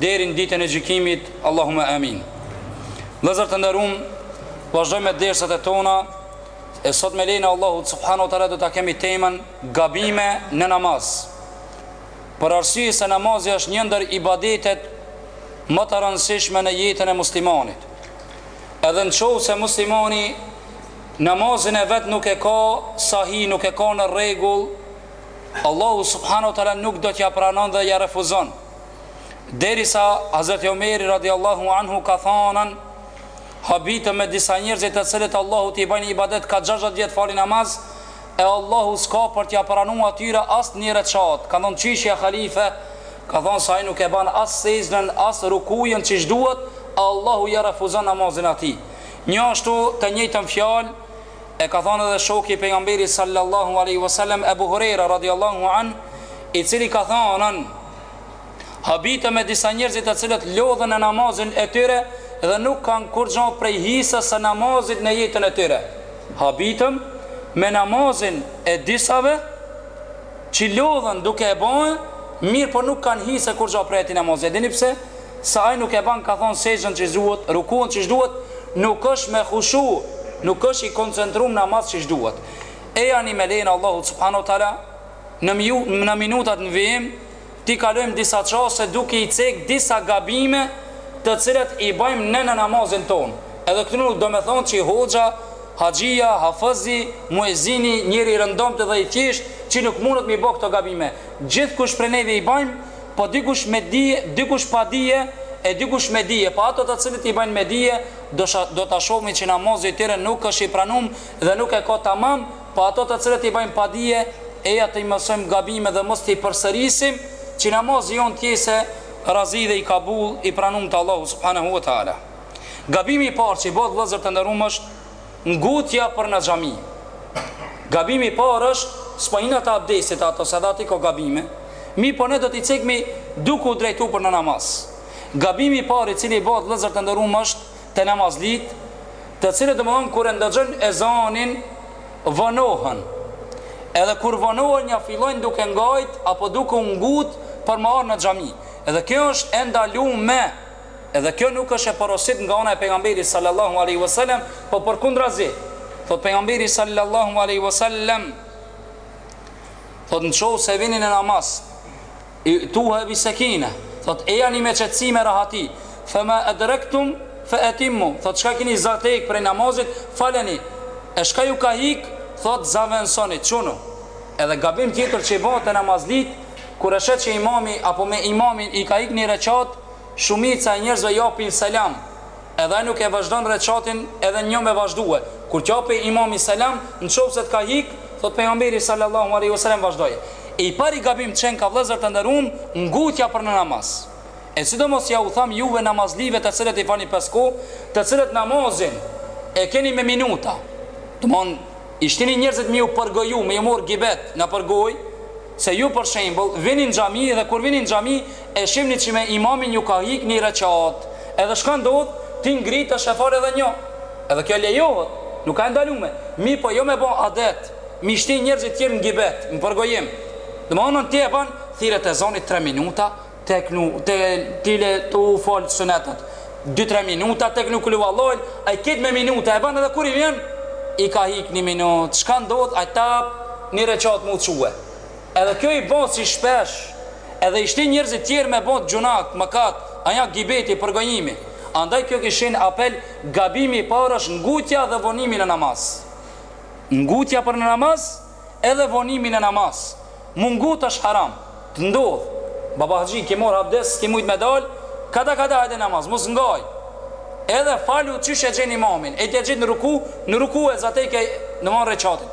deri në ditën e gjykimit Allahumma Amin Vëllezër të nderuam vazhdojmë me dersat e tona e sot me lejnë e Allahut subhanahu wa taala do ta kemi temën gabime në namaz për arsye se namazi është një ndër ibadetet më të rëndësishme në jetën e muslimanit. Edhe në qoftë se muslimani namazin e vet nuk e ka sahih, nuk e ka në rregull, Allahu subhanahu wa taala nuk do t'ia pranon dhe ia refuzon. Derisa Hazreti Omeri radiallahu anhu ka thanë habitem me disa njerëz të cilët Allahut i bajnë ibadet ka 60 vjet falin namaz e Allahu s'ka për t'ia pranu atyre as një rekat. Ka thanë qysh ja halife ka thonë se ai nuk e ban as sexhden as rukujën qysh duhet, Allahu ia refuzon namazin atij. Njëashtu të njëjtën fjalë E ka thanë edhe shoki i Pejgamberit sallallahu alejhi ve sellem Ebu Hurejra radijallahu anh, i cili ka thanë, Habitem me disa njerëz të cilët lodhen në namazin e tyre dhe nuk kanë kurrgjë prej hises së namazit në jetën e tyre. Habitem me namazin e disave që lodhen duke e bë, mirëpo nuk kanë hise kurrgjë prej atij namazi. E dini pse? se ai nuk e ban ka thonë sexhden qysh duhet, rukunë qysh duhet, nuk është me khushu, nuk është i koncentrum në namaz qysh duhet. Ejani me lejen e Allahut subhanahu teala në miu, në minutat në vijim t'i kalojmë disa çaste duke i cek disa gabime të cilat i bajmë ne në namazin tonë, edhe këtu nuk domethonë qi hoxha, haxhija, hafëzi, muezini, njeri i rëndomtë dhe i thjeshtë qi nuk mundet me i ba këto gabime. Gjithkush prej neve i bajmë, Po dikush me dije, dikush pa dije, e dikush me dije, po ato të cilët i bajnë me dije, do sha, do ta shohmi që namazi i tyre nuk është i pranum dhe nuk e ka tamam, po ato të cilët i bajnë pa dije, eja t'i mësojmë gabimet dhe mos t'i përsërisim, që namazi jonë të jetë se razi dhe i kabul, i pranum te Allahu subhanehu ve teala. Gabimi i parë qi bohet vëllezër të nderum është, Ngutja për në xhami. Gabimi i parë është s'po hina te abdesti ato se edhe aty ka gabime, mirëpo ne do t'i cekmi duke u drejtu për në namaz. Gabimi i parë i cili bohet vëllezër të nderum është te namazlitë, të cilët domethënë kur e ndëgjojnë ezanin vonohen. Edhe kur vonohen ia fillojnë duke ngajt apo duke u ngut për me ardh në xhami. Edhe kjo është e ndalume. Edhe kjo nuk është e porositë nga ana e Pejgamberit sallallahu alejhi ve sellem, por përkundrazi, thotë Pejgamberi sallallahu alejhi ve sellem, thotë nëqofse vini në namaz, i'tuha bi sekine, thotë ejani me qetësi me rahati, fema edrektum fe etimmu, thotë çka keni za tek prej namazit, faleni, e çka ju ka ik, thotë zavendësoni, çonu. Edhe gabim tjetër që i bëhet namazlitë, kur e sheh që imami apo me imamin i ka ik një rekat, shumica e njerëzve japin selam edhe ai nuk e vazhdon rekatin edhe një me vazhdu kur të japi imami selam nëqofse të ka ik thotë pejgamberi sallallahu alejhi ve selem vazhdoje e i pari gabim qenka vëllezër të nderuem ngutja për në namaz e sidomos ja u tham juve namazlive të cilët i falni pesë kohë të cilët namazin e keni me minuta domthon i shtini njerëzit me ju përgoju me ju mor gibet nëpër gojë se ju për shembull vini në xhami dhe kur vini në xhami E shihni që me imamin ju ka ik ni rekat edhe shka ndodh ti ngritesh e fal edhe njo edhe kjo lejohet nuk ka ndalume mi po jo me bo adet mi shti njerzit tjer në gibet në përgojim domethonë ti e ban thirret ezani 3 minuta tek nji dy tu fal sunetet 2-3 minuta te knu kulu valojn ai kit me minuta e ban edhe kur i vjen i ka ik një minut shka ndodh ai prap një rekat mu çu Edhe kjo i bën si shpesh edhe i shtin njerëzit tjerë me bo gjunah, mëkat, ajo gibeti, përgojimi. Andaj kjo kish qenë apel, gabimi i parë është ngutja dhe vonimi në namaz. Ngutja për në namaz edhe vonimi në namaz. Mu ngut është haram. Të ndodh. Baba Haxhi ke marr abdes, s'ke mujt me dal, kadal kadal hajde namaz, mos nga. Edhe falu qysh e gjen imamin, e ne e gjen në ruku, në ruku e zateke domethonë rekatin.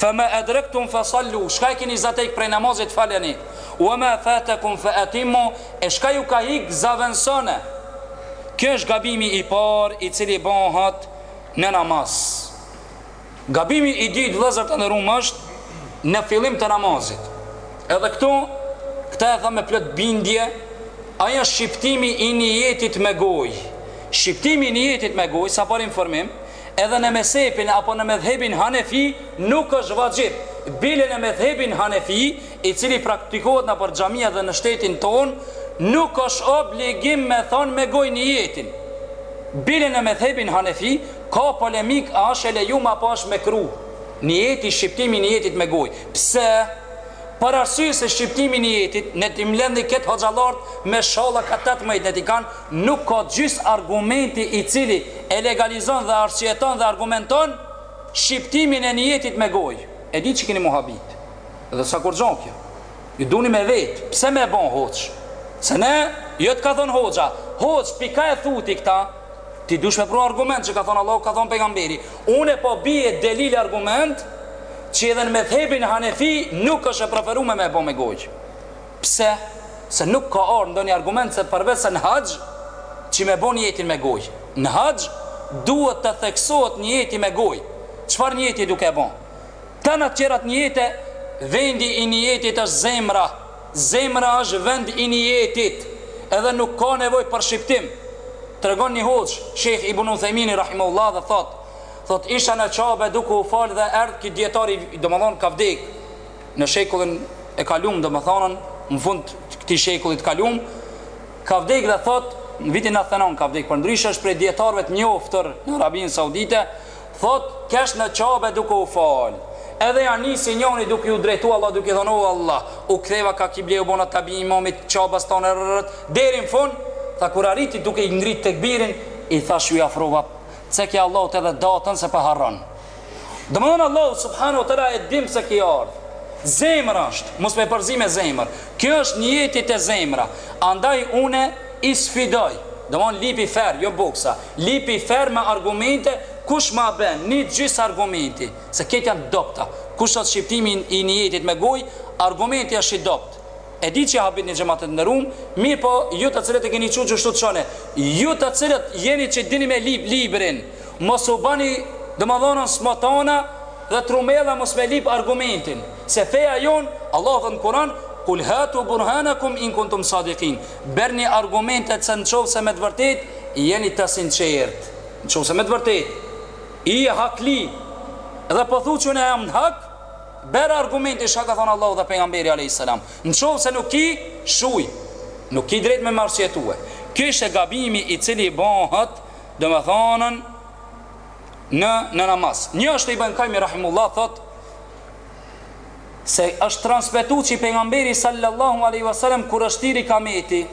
Fama adraktum fasallu, çka e keni za tek prej namazit faleni. Wama fatakum fa atimmu, e çka ju ka ik zavensone. Kjo është gabimi i parë i cili bëhet në namaz. Gabimi i dytë vëllezër të nderum është në fillim të namazit. Edhe këtu këta e tham me plot bindje, ajo është shqiptimi i nijetit me gojë. Shqiptimi i nijetit me gojë, sa për informim, Edhe në mezhepin apo në medhhebin hanefi nuk është vaxhib, bile në medhhebin hanefi, i cili praktikohet nëpër xhamia dhe në shtetin tonë, nuk është obligim me thanë me gojë nijetin. Bile në medhhebin hanefi ka polemikë a është e lejume apo është mekruh nijeti, shqiptimi i nijetit me gojë. Pse? Për arsye se shqiptimi i nijetit, ne ti mbledhni krejt hoxhallarët me shalla ka tetëmdhjetë, ne ti kanë Nuk ka gjysë argumenti i cili e legalizon dhe arsyeton dhe argumenton shqiptimin e nijetit me gojë. E di që keni me u habit. Dhe s'a kurgjo kjo. Ju duni me vetë, pse me e bon hoxhë? Se ne, jo ka thonë hoxha. Hoxhë, pika e thiu ti këta. Ti dush me pru argument që ka thonë Allahu, ka thonë pejgamberi. Une po bije delil argument që edhe në medhebin hanefi nuk është e preferume me e bon me gojë. Pse? Se nuk ka ardhë ndonjë argument se përveçse në haxh që me bo nijetin me gojë. Në haxh duhet të theksohet nijeti me gojë. Çfarë nijeti duke e bo? Tana të tjerat nijete vendi i nijetit është zemra. Zemra është vend i nijetit edhe nuk ka nevojë për shqiptim. Tregon një hoxhë, Shejh Ibn Uthejmini rahimehullah dhe thotë, thotë isha në Qabe duke u falë dhe erdh ky dijetar i, domethënë ka vdekë, në shekullin e kalum, domethonë, në fund këtij shekullit kalum, ka vdek dhe thotë, në vitin në thenon ka vdek, përndryshe është prej dijetarëve të njoftun në Arabinë Saudite, thotë, kesh në Qabe duke u falë, edhe e nij njoni duke iu drejtu Allah, duke thonë, o Allah, u ktheva ka kibla u bona tabi imamit Qabes tanë ret, deri në fund, tha kur arriti duke i ngritë tekbirin, i thashë iu afrova, cekja Allahut edhe datën se po harron. Domethonë Allahu subhanahu wa taala e din se ke ardhë. Zemër është, mos me përzi me zemër. Kjo është nijeti te zemra. Andaj une i sfidoj. Domethonë lipi fer, jo boksa. Lipi fer me argumente, kush ma bjen një gjysë argumenti, se këto janë të dobta. Qysh është shqiptimi i nijetit me gojë, argumenti është i dobët. E di që habitni xhemat të nderum, mirëpo ju të cilët e keni çu gishtin, të çoni, ju të cilët jeni që dini me lip librin, mos u bëni domethënë smotana dhe turmella mos me lip argumentin, se feja jonë, Allahu thotë në Kur'an, Kul hatu burhanakum in kuntum sadiqin, bjerni argumentet se në qoftë se me të vërtetë jeni të sinqertë, në qoftë se me të vërtetë je hakli dhe po thu që unë jam në hak, Bjer argumentin çka ka thënë Allahu dhe pejgamberi alejhi selam. Në qoftë se nuk ki shuj, nuk ki drejt me m'arsyetue. Ky ishte gabimi i cili bëhet, domethënë në në namaz. Njashtu Ibën Kajimi rahimullah thotë se është transmetu që pejgamberi sallallahu alejhi wasallam kur është thirrë kameti,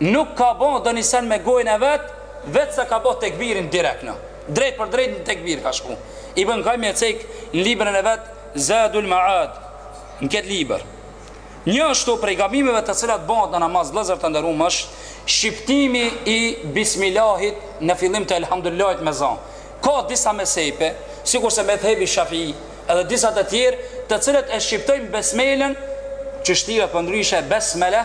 Nuk ka bo ndonji sen me gojën e vet veç sa ka bo tekbirin direkt në drejtpërdrejt në tekbir ka shku Ibën Kajimi e cek në librin e vet Zadul Maad në ket libër njashtu prej gabimeve të cilat bohen në namaz vllezër të nderum është shqiptimi i bismilahit në fillim të elhamdullahit me za ka disa mezhebe sikurse medhebi shafii edhe disa të tjerë të cilat e shqiptojnë besmelen qysh thihet përndryshe besmele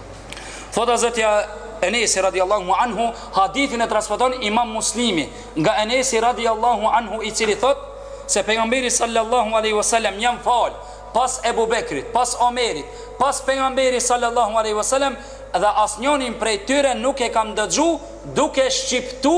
Thot hazreti Enesi radiallahu anhu, hadithin e transporton imam muslimi, nga Enesi radiallahu anhu i cili thot, se pejgamberi sallallahu aleyhi wasallam jam fal, pas Ebu Bekrit, pas Omerit, pas pejgamberi sallallahu aleyhi wasallam, dhe asnjënin prej tyre nuk e kam dëgju duke shqiptu,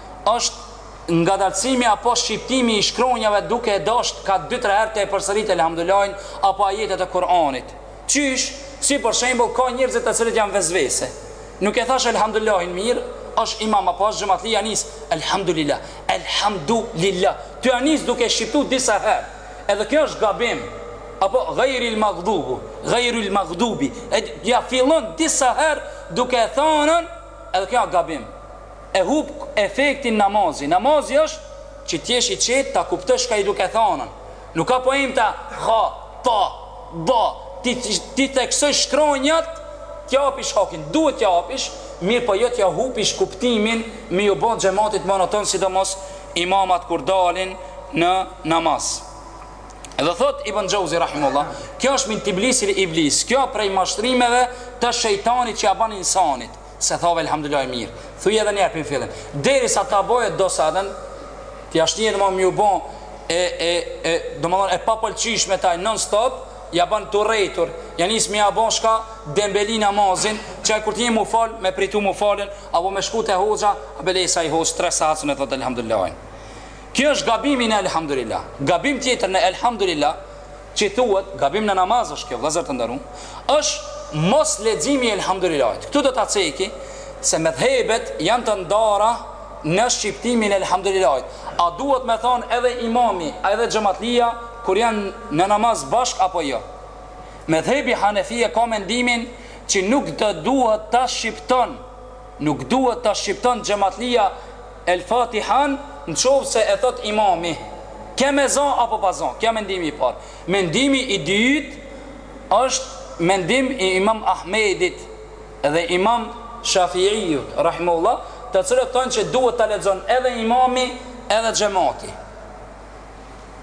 është ngadalësimi apo shqiptimi i shkronjave duke dashtë ka dy tre herë ta përsërit Elhamdulilahin apo ajetet e Kur'anit. Qysh? Si për shembull ka njerëzit të cilët janë vesvese. Nuk e thashë Elhamdulilahin mirë, është imam apo është xhematli ja nis Elhamdulila, Elhamdu lila. T'ja nis duke e shqiptu disa herë. Edhe kjo është gabim. Apo ghairil maghdhubu, ghairil maghdubi. Ja fillon disa herë duke e thanën edhe kjo është gabim. e hup efektin namazi namazi është që të jesh i qetë ta kuptosh çka je duke thanën nuk ka po im t'ha pa ba ti t'i theksoj shkronjat t'ja japish hakin duhet t'ja japish mirëpo jo t'ja hupish kuptimin me ju bo xhematit monoton sidomos imamat kur dalin në namaz Dhe thot Ibn Xheuzi rahimehullah, kjo është min telbisi iblis, kjo prej mashtrimeve të shejtanit që ja ban insanit. S'e the elhamdulilahin mirë. Thuj edhe njerë prej n'fillim. Derisa ta bojë dosadën, t'ja nisë me ju bo e, e, e, domethonë, e papëlqyshme ty non stop, ja ban të rejtur, ja nis me ja bo si ka dembeli namazin, që kur ti m'u falë, me pritu m'u falën, apo me shku te hoxha, a bela i asaj hoxhë, tre sahat s'un e thotë elhamdulilahin. Kjo është gabimi në elhamdulilah. Gabim tjetër në elhamdulilah, Qi thuhet, gabim në namaz është kjo, vëllezër të nderum, është mosleximi i Elhamdulilahit. Këtu do ta ceki se medhhebet janë të ndara në shqiptimin e Elhamdulilahit. A duhet me thonë edhe imami, edhe xhematlia kur janë në namaz bashkë apo jo? Medhhebi Hanefi e ka mendimin që nuk duhet ta shqipton Nuk duhet ta shqipton xhematlija El Fatihan nqofse e thot imami. Qe me za apo pa za. Kjo mendimi i parë. Mendimi i dytë është mendim i Imam Ahmedit dhe Imam Shafi'ijut rahimehullah, të cilët thonë që duhet ta lexon edhe imami edhe xhemati.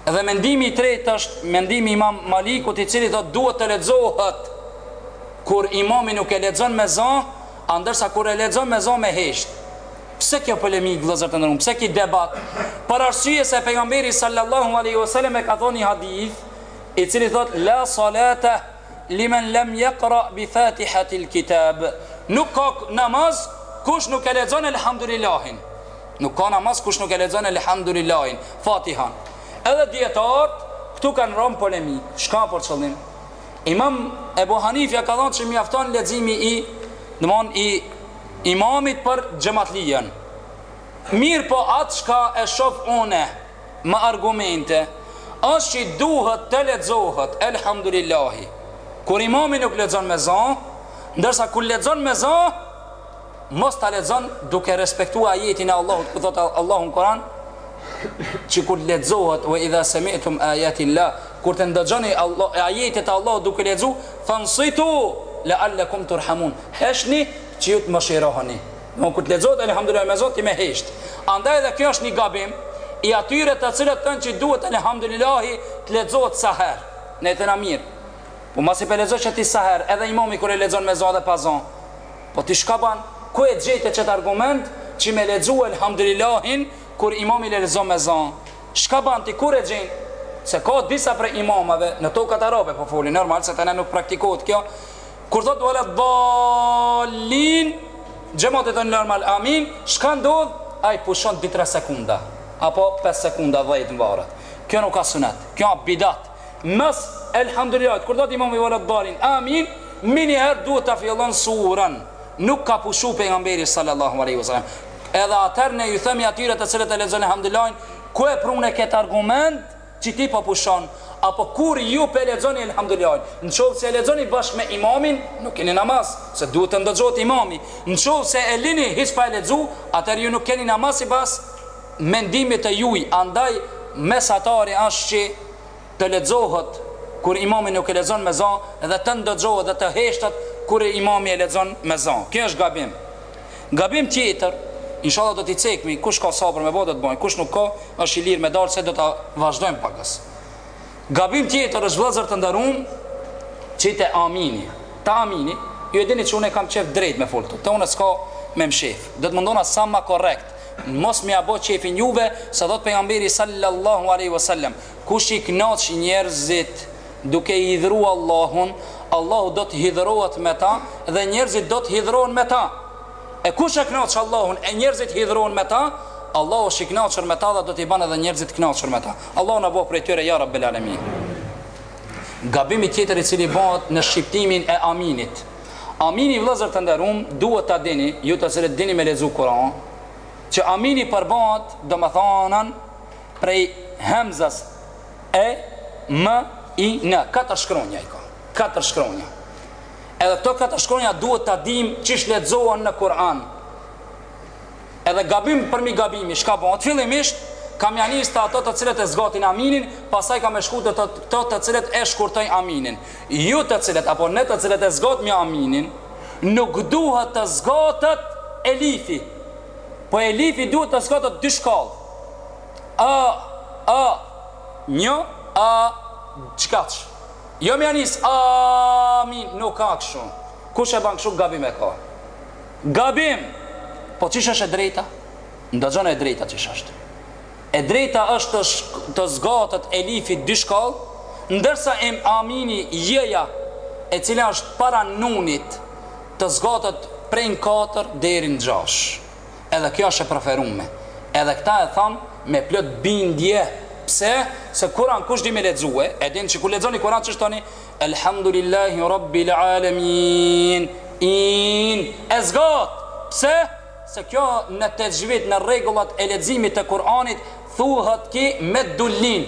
Dhe mendimi i tretë është mendimi i Imam Malikut i cili thotë duhet të lexohet kur imami nuk e lexon me za A ndërsa kur e lexon me za me hesht. Pse kjo polemikë vëllezër të nderum? Pse ky debat? Për arsye se pejgamberi sallallahu alaihi wasallam e ka thonë një hadith i cili thotë la salata limen lam yaqra bi fatihatil kitab. Nuk ka namaz kush nuk e lexon elhamdulillahin. Nuk ka namaz kush nuk e lexon elhamdulillahin, Fatihan. Edhe dijetarët këtu kanë ra në polemikë. Çka për qëllim? Imam Ebu Hanifja ka thënë që mjafton leximi i, domethon i imamit për xhematlinë. Mirpo atë çka e shoh unë me argumente është që duhet të lexohet Elhamdulillahi kur imami nuk lexon me za, ndërsa kur lexon me za, Mos ta lexon duke respektuar ajetin e Allahut ku thotë Allahu në Kur'an që kur lexohet wa idha sami'tum ayati Allah kur të ndëgjoni ajetet e Allahut duke lexu fansitu la'allakum turhamun heshni që ju të mëshiroheni domethon kur të lexohet elhamdulillah me za ti me hesht andaj edhe kjo është një gabim i atyre të cilët thonë që duhet elhamdulillah të lexohet sa herë ne thojna mirë po masi pe lexon ti sa herë edhe imami kur e lexon me za dhe pa za Po ti çka ban? Ku e gjete qet argument qi me lexu Elhamdullilahin kur imami lexon me za? Çka ban ti? Kur e gjen? Se ka disa prej imamave, në tokat arabe po foli, normal se te ne nuk praktikohet kjo, kur thot waladdallin xhemati thon normal amin, çka ndodh? Ai pushon dy tre sekonda, apo pesë sekonda, dhjetë mvaret. Kjo nuk ka sunet, kjo asht bidat. Mbas Elhamdulillahi, kur thotë imami Waladdalin, Amin, menjëherë duhet ta fillon surën. Nuk ka pushu pejgamberi sallallahu alaihi wasallam. Edhe atëherë ne ju themi atyre të cilët e lexojnë Elhamdulillahin, ku e prune këtë argument që ti po pushon? Apo kur ju pe lexoni Elhamdulillahin? Në qoftë se e lexoni bashkë me imamin, nuk keni namaz, se duhet të ndëgjohet imami. Në qoftë se e lini hiç pa e lexu, atëherë ju nuk keni namaz sipas mendimit të juaj andaj mesatarja është që të lexohet kur imami nuk e lexon me za dhe të ndëgjohet dhe të heshtet kur imami e lexon me za kjo është gabim gabim tjetër inshallah do t'i cekmi kush ka sabër me ba do të bajë kush nuk ka është i lirë me dal se do ta vazhdojmë pakës Gabim tjetër është vëllëzër të nderuam që te amini, te amini, ju e dini që unë kam qef drejt me fol këtu, te unë s'ka me mshef. Do të mundohna sa ma korrekt, mos me ja ba qefin juve, se thot pejgamberi sallallahu alaihi wasallam, kush i kënaq njerëzit duke e hidhru Allahun, Allahu do të hidhrohet me ta dhe njerëzit do të hidhrohen me ta. E kush e kënaq Allahun e njerëzit hidhrohen me ta, Allahu është i kënaqur me ta dhe do t'i bën edhe njerëzit të kënaqur me ta. Allahu na bëftë prej tyre ja Rabbil Alamin. Gabimi tjetër i cili bëhet në shqiptimin e aminit. Amini vëllezër të nderuam, duhet ta dini, ju të cilët dini me lexu Kur'an, që amini përbëhet domethënën prej hemzës e m i n, katër shkronja i ka. Katër shkronja. Edhe këto këta shkronja duhet ta dimë çish lexohen në Kur'an. Edhe gabim përmi gabimi, çka bëhet? Fillimisht kam ja nis të ato të cilët e zgatin aminin, pastaj kam me shku te këto të cilët e shkurtojnë aminin. Ju të cilët, apo ne të cilët e zgatmi aminin, nuk duhet të zgatet elifi. Po elifi duhet të zgatet dy shkallë. A, a, një, a, qikaq. Jo me ia nis Amin nuk ka kshu Kush e ban kshu gabim e ka Gabim Po çish është e drejta Ndëgjone e drejta çish është E drejta është të zgatet elifi dy shkall Ndërsa Amini je-ja e cila është para nunit të zgatet prej katër deri në gjashtë Edhe kjo është e preferume. Edhe këta e tham me plot bindje. Pse? Se Kur'an kush di me lexue, e din që kur lexoni Kur'an çish thoni? Elhamdulillahi Rabbil Alamin. Iin. E zgatë. Pse? Se kjo në tejxhvid në rregullat e leximit të Kur'anit thuhet qi Meddullin.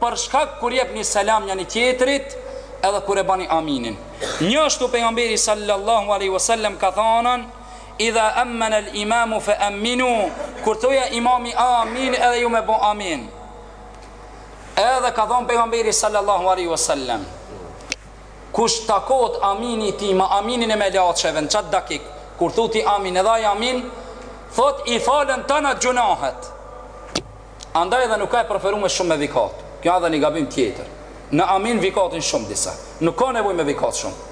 për shkak kur jepni selam njani tjetrit edhe kur e bani aminin njashtu pejgamberi sallallahu alejhi wa sallam ka thanan idha emmen el imamu fe emminu kur thot imami amin edhe ju me bo amin edhe ka than pejgamberi sallallahu alejhi wa sallam kush takot amini i tij me aminin e melaqeve në qatë dakik kur thu ti amin edhe aj amin thot i falen tëna gjunahet Andaj edhe nuk ka e preferume shumë me vikatë. Kjo edhe një gabim tjetër. Në amin vikatin shumë disa. Nuk ka nevojë me vikatë shumë.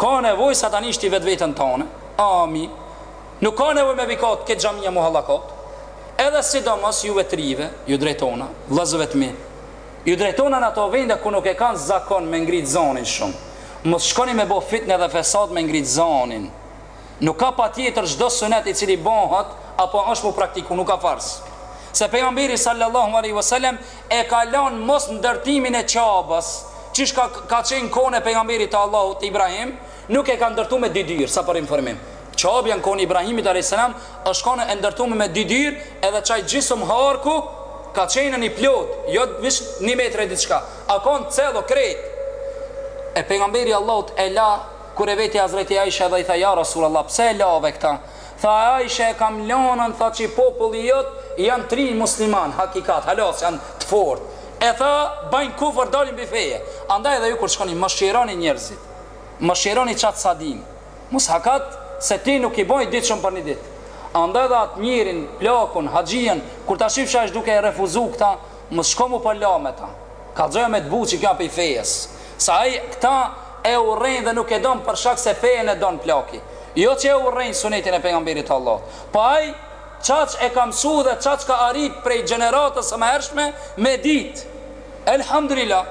Ka nevojë sa ta nish ti vetveten tane. Amin. Nuk ka nevojë me vikatë krejt xhamia m'u hallakat. Edhe sidomos juve të rive, ju drejtona, vllazve t'mi. Ju drejtona në ato vende ku nuk e kanë zakon me ngritë zanin shumë. Mos shkoni me bo fitne dhe fesad me ngritë zanin. Nuk ka patjetër çdo sunet i cili bëhet apo është mu praktiku nuk ka farz. Se pejgamberi sallallahu alejhi ve selem e ka lanë mos ndërtimin e qabës, qysh ka ka qenë në kohën e pejgamberit të Allahut Ibrahim, nuk e ka ndërtu me dy dyrë, sa për informim. Qabja në kohën e Ibrahimit alejhi selam është kanë e ndërtume me dy dyrë edhe qaj gjysëm harku ka qenën i plotë, jo vish një metre e diçka, a kanë çel krejt. E pejgamberi Allahut e la Kur e veti Hazreti Aisha dhe i tha ja Rasulallah pse e lave këta tha e Aisha e kam lanën tha qi populli jot jan t'ri musliman hakikat hala s'jan të fort e tha bajn kufër dalin pi feje andaj dhe ju kur shkoni mëshironi njerzit mëshironi qat sa din mos hakat se ti nuk i baj dijshëm për një dit andaj dhe at njerin plakun haxhijën kur ta shifsh a është duke e refuzu këta Mos shkoni mu përla me ta. Kallxoja me t'but që kjo a pej fejes. Se ai kta e urrejn dhe nuk e don për shak se fejen e don plaki. Jo që e urrejn sunetin e pejgamberit të Allahut. Po ai qaq e ka msu dhe qaq ka arrit prej gjeneratës së mëhershme me dit. Elhamdulila.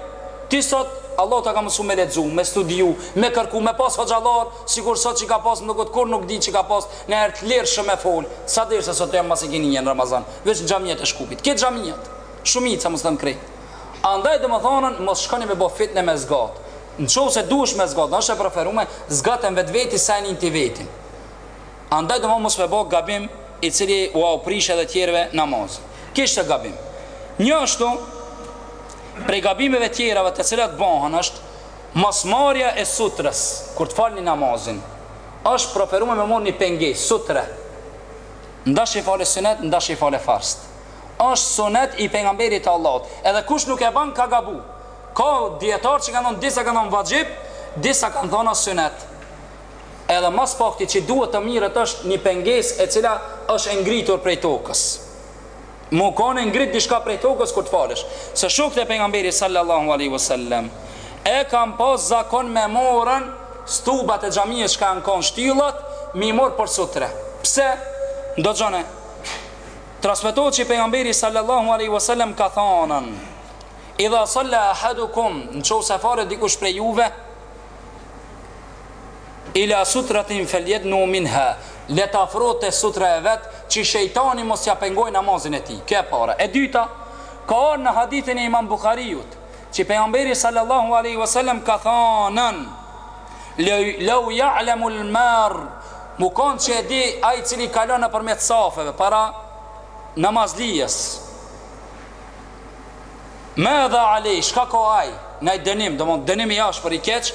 Ti sot Allahu ta ka mësu me lexu, me studiu, me kërku, me pas hoxhallar Sikur sot që ka pas nuk ka pas kurr nuk di që ka pas njerz t'lirshëm me fol sa derisa sot jam mbase keni nje në Ramazan veç në xhamiet e Shkupit ketë xhamiet shumica mos them krejt andaj domethënë mos shkoni me bo fitne me zgatë nqofse dush me zgatë dhe është e preferume zgate n'vetveti sa e nin ti vetin andaj domethënë mos me bo gabim i cili ua u prish edhe tjerëve namazin ky ishte gabim një ashtu prej gabimeve tjerave të cilat bëhen është Mosmarrja e sutrës kur të falni namazin, është preferume me morr një pengesë, sutre, n'dash i fal sunet, n'dash i fal farzet. Është sunet i Pejgamberit të Allahut, edhe kush nuk e ban ka gabu. Ka dijetarë që kanë thonë, disa kanë thonë vaxhib, disa kanë thonë sunet. Edhe ma së pakti që duhet të mirret është një pengesë e cila është e ngritur prej tokës. Mu kone ngrit diçka prej tokës kur të falësh. Se shokët e Pejgamberit sallallahu alejhi ve sellem e kanë pas zakon me marrën stubat e xhamisë çka janë kon shtyllat me i morë për sutre. Pse? Ndëgjone, transmetohet që Pejgamberi sallallahu alejhi ve sellem ka thanën, Idha salla ahadukum, nqofse falet dikush prej juve, Ila sutratin feljednu minha, le të afrohet sutra e vet, që shejtani mos ia pengojë namazin e tij. Kjo e para. E dyta, ka ardhur në hadithin e Imam Buhariut, që pejgamberi sallallahu alejhi ve selem ka thanë, Lau ja'lemu l-marr, mu kanë që e di ai i cili kalon nëpërmjet safeve para namazlijes, Madha alej, çka ka ai, ndaj dënim, domthonë dënim i ashpër i keq,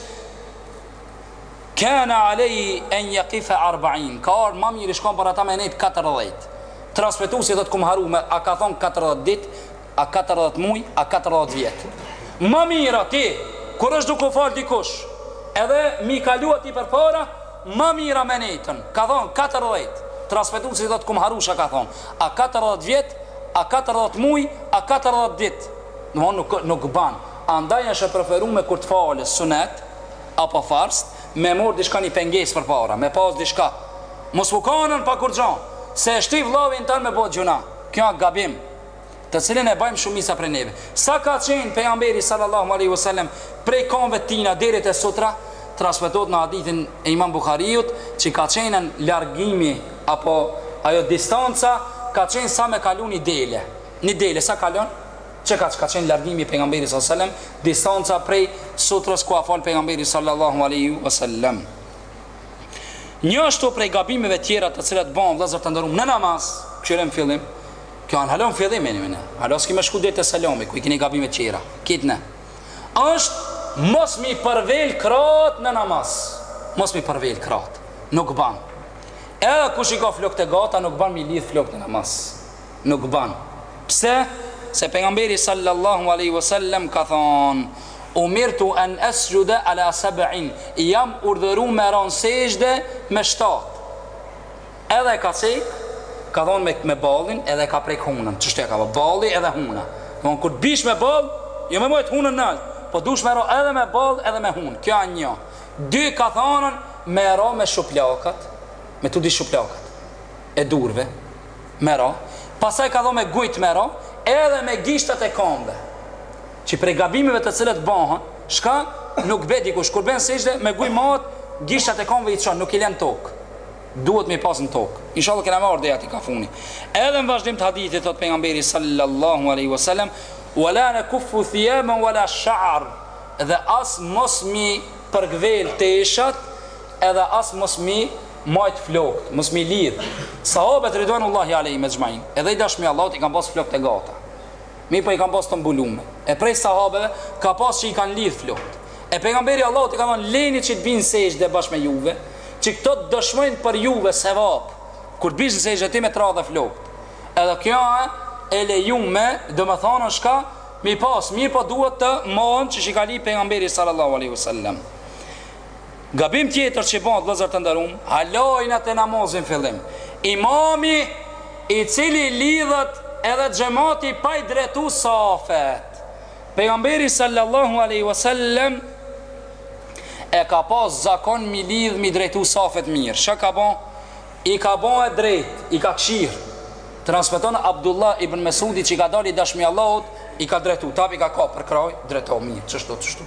Kana alejhi en jakife arbain, ka ardhë, ma mirë ish kon për ata me nejtë katërdhjetë. Transmetuesi thotë kam harru me a ka thonë katërdhjetë ditë, a katërdhjetë muj, a katërdhjetë vjet. Ma mirë atij, kur është duke u falë dikush, edhe me i kalu atij përpara, ma mirë a me nejtën, ka thonë katërdhjetë. Transmetuesi thotë kam harru çka ka thonë, a katërdhjetë vjet, a katërdhjetë muj, a katërdhjetë ditë. Domthonë nuk nuk ban. Andaj është e preferume kur të falësh sunet, apo farz me mor diçka një pengesë përpara me pas diçka mos mu kanën pa kurgja se e shtin vllavin tan me bo gjynah kjo a gabim të cilin e bajm shumica prej neve sa ka qenë pejgamberi sallallahu alaihi wasallam prej kamve tina deri te sutra transmetohet në hadithin e imam buhariut që ka qenë largimi apo ajo distanca ka qenë sa me kalu një dele një dele sa kalon Që kaq ka qenë largimi i Pejgamberit sallallahu alejhi wasallam, distanca prej sutrës ku a fal Pejgamberi sallallahu alejhi wasallam. Njashtu prej gabimeve tjera të cilat bëhen vëllezër të nderuam në namaz, këshirojmë fillim. Kjo an halon fillimin e ne. Hala s'ki me shku deri te selami ku i keni gabime të tjera. Kit ne. Është mos mi përvjel krahët në namaz. Mos mi përvjel krahët. Nuk ban. Edhe kush i ka flokët e gata nuk ban mi lidh flokët në namaz. nuk bën. Pse? Se Pejgamberi sallallahu alejhi ve sellem ka thënë, Umirtu en esjude ala seb'in, Jam urdhëruar me ra në sejdë me shtatë. Edhe e ka cek, ka thënë me, me ballin edhe e ka prek hunën. Qështu ja ka ba balli edhe huna. Domthon kur të bish me ball, jo me mojt hunën nalt, po dush me ra edhe me ball edhe me hunë. Kjo janë një. Dy ka thënë me ra me shuplakat, me tu di shuplakat e durve, Me ra, pastaj ka thënë me gujt me ra, edhe me gishtat e këmbëve. Që prej gabimeve të cilat bëhen, shka bën dikush, kur bjen n'sejde, me guj matë, gishtat e këmbëve i çon, nuk i len n'tokë. Duhet me i pas në tokë. Inshallah kena me ardh deri aty ka funi. Edhe në vazhdim të hadithit, thot Pejgamberi sallallahu aleyhi wasallam, wala nekuffu thijaben, wala shaar, dhe as mos mi përvjel teshat, edhe as mos mi majtë flokët, mos mi lidh. Sahabët ridwanullahi alejhim ejmain, edhe i dashmi Allahut i kanë pas flokët e gata. Mirëpo i kanë pas të mbulume. E prej sahabeve ka pas që i kanë lidh flokët. E pejgamberi Allahut i ka thënë leni që të binë n'sejdë bashkë me juve, që këto të dëshmojnë për juve sevap. Kur të bish në sejdë ti me t'ra edhe flokët. Edhe kjo e lejume, domethënë është ka, mi pas, mirëpo duhet t'mos harron qysh i ka li pejgamberi sallallahu alaihi wasallam. Gabim tjetër që bëhet vëllezër të nderuam, hala jena te namazi n'fillim, imami i cili lidhet edhe xhemati pa i drejtu safet. Pejgamberi sallallahu alejhi ve sellem e ka pas zakon mi lidh mi drejtu safet mirë. Çka ka bë? I ka ba drejt, i ka kshirë. Transmeton Abdullah ibn Mesudi që ka dalë i dashmi Allahut, i ka drejtu, tap i ka ka për kraj, drejto mirë, qështu qështu.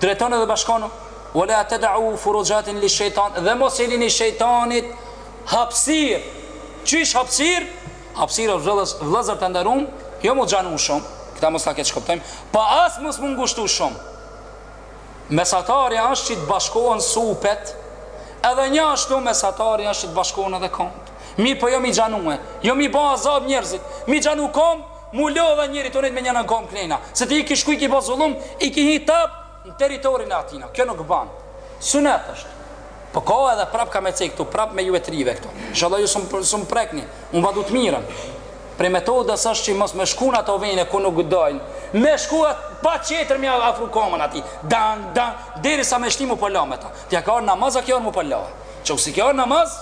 Drejtoni dhe bashkonu, Wala tad'u furujatin lish-shaytan, dhe mos i lini shejtanit hapësirë. Qysh hapësirë? Hapësirë është vëllez, vëllezër të nderuam, jo m'u xhanu shumë, këtë mos ta keqkuptojmë, po as mos m'u ngushtu shumë. Mesatarja është që të bashkohen supet, edhe njashtu mesatarja është që të bashkohen edhe këmbët. Mirëpo jo mi xhanue, jo mi ba azab njerëzit, mi xhanu këmbë, Mu lodha njeri tanë me një në kamë klejna, se ti i ki shku i ki ba zullum, i ki hi ti në teritorin e atina, kjo nuk ban. Sunet është. Po ka edhe prap ka me cek këtu, prap me ju theksu këtu. Inshallah ju s'm prekni, unë jau du të mirën. Prej metodës është që mos me shku në ato vene ku nuk dojnë, me shku atë pa qeter me afru kamën atij, dan, dan, deri sa me shti mu përla me ta. Ti a ke ardh n'namaz, a ke ardh mu përla. Qoftë se ke ardh n'namaz,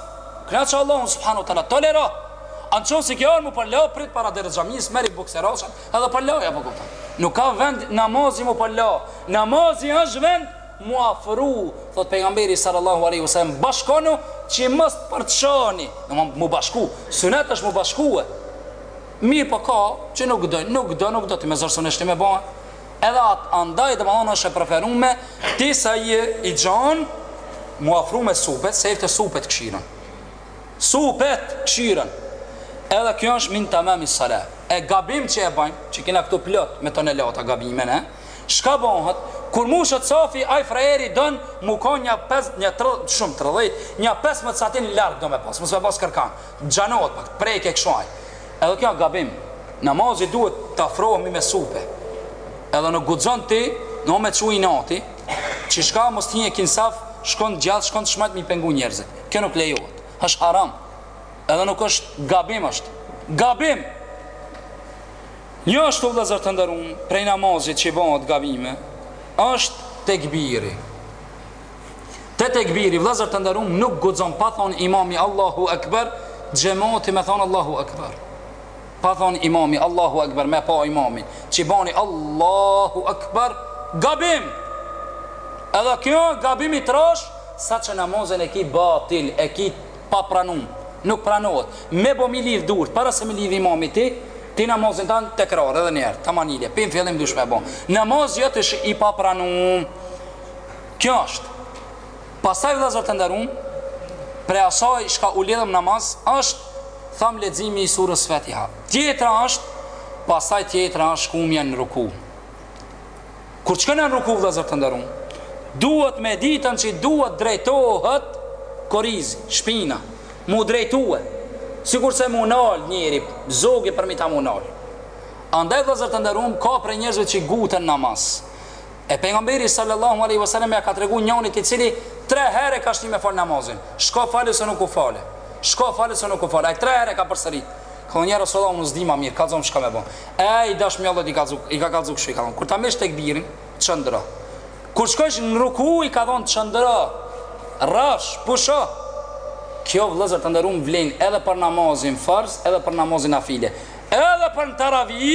Kënaqe Allahun subhanu wa taala, tolero! A në qoftë se ke ardh mu përla, po prit para derës xhamisë, merri boksericat, edhe përla, po ja po këtu. Nuk ka vend namazi mu përla, po namazi është vend mu afru, thot pejgamberi sallallahu aleyhi sallam, bashkonu që mos të përçani, do mu bashku, sunet është mu bashku. Mirë po ka, që nuk do, nuk do, nuk do, ti me zor s'un e shti me ba, Edhe at andaj domethanë është e preferume ti sa i ki gjan mu afru me supet se te supet kshyren. Supet kshyren. Edhe kjo është min temami salat. E gabim që e bëjmë, që kena këtu plot me tonelata gabime ne. Çka bëhet? Kur mushet safi ai frajeri don mu kanë një 5 një 30 shumë 30, një 15 santim larg do me pas, mos me pas kërkan. Gjanohet pak prej kësaj. Edhe kjo gabim. Namazi duhet të afrohemi me supe. Edhe nuk guxon ti, na me çu inati, qishka mos t'hijë n'saf, shkon gjallë, shkon shmang mi pengu njerëzit. Kjo nuk lejohet. Është haram. Edhe nuk është gabim është. Gabim! Një është vllazër të nderum, prej namazit që i bahet gabime, është tekbiri. Te tekbiri, vllazër të nderum, nuk guxon pa thonë imami Allahu Ekber, xhemati me thonë Allahu Ekber. Pa thonë imami Allahu Ekber, me pa imamin, që bani Allahu Ekber, gabim! Edhe kjo gabim i trashë, sa që namazin e ki batil, e ki pa pranum, nuk pranohet. Me bo mi lidh dur, para se mi lidh imami ti, ti namazin tanë tekrar edhe njiherë, tamamile, pi n'fillim duhesh me bo. Namazi yt është i pa pranum, Kjo është. Pastaj vëllezër të nderuam, prej asaj çka u lidhëm në namaz është thamë leximi i surës Fatiha. Tjetra është, pastaj tjetra është shkuemja në ruku. Kur shkojmë në ruku vëllezër të nderuam, duhet me ditën që duhet drejtohet kurrizi, shpina, mu drejtue, si kur se mu nalë njeri, zogi përmi ta mu nalë. Andaj vëllezër të nderum, ka prej njerëzve që nguten në namaz. E Pejgamberi sallallahu alejhi ve selem ja ka tregu njanit i cili tre herë e ka shni me fal namazin, shko fale se nuk u fale, shko fale se nuk u fale, ai tre herë e ka përsërit, ka thonë ja Resullallah unë s'di ma mirë, kallxom çka me bo, e i dashmi i Allahut i ka kallxu, i ka kallxu kështu i ka thonë, kur ta merrsh tekbirin, qëndro, kur shkojsh në ruku i ka thonë qëndro, rrash, pusho, kjo vllëzër të nderum vlen edhe për namazin farz, edhe për namazin nafile, edhe për në taravi,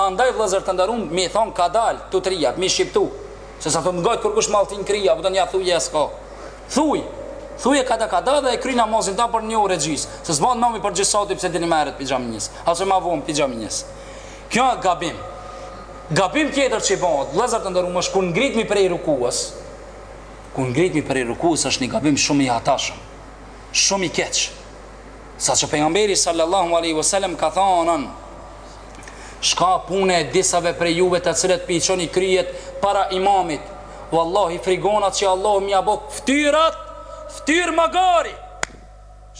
Andaj vllëzër të nderum mi thon kadal tutërijat mi shqiptu se sa thot ngajt kërkush malltin krija apo don ja thuje as ka thuj thuje kadal kadal dhe e kry namazin ta për një orë e gjys se s'ban nami për gjys sati pse dilni ma herët pi xhaminjës ose ma von pi xhaminjës kjo a gabim gabim tjetër që bëhet vllëzër të nderum është kur ngritmi prej rukuës kur ngritmi prej rukuës është një gabim shumë i hatashëm shumë i keq sa që pejgamberi sallallahu alaihi wasallam ka thënë Shka pune e disave prej juve të cilët pi çoni kryet para imamit Wallahi frigonat që Allahu mja bo ftyrat ftyr magari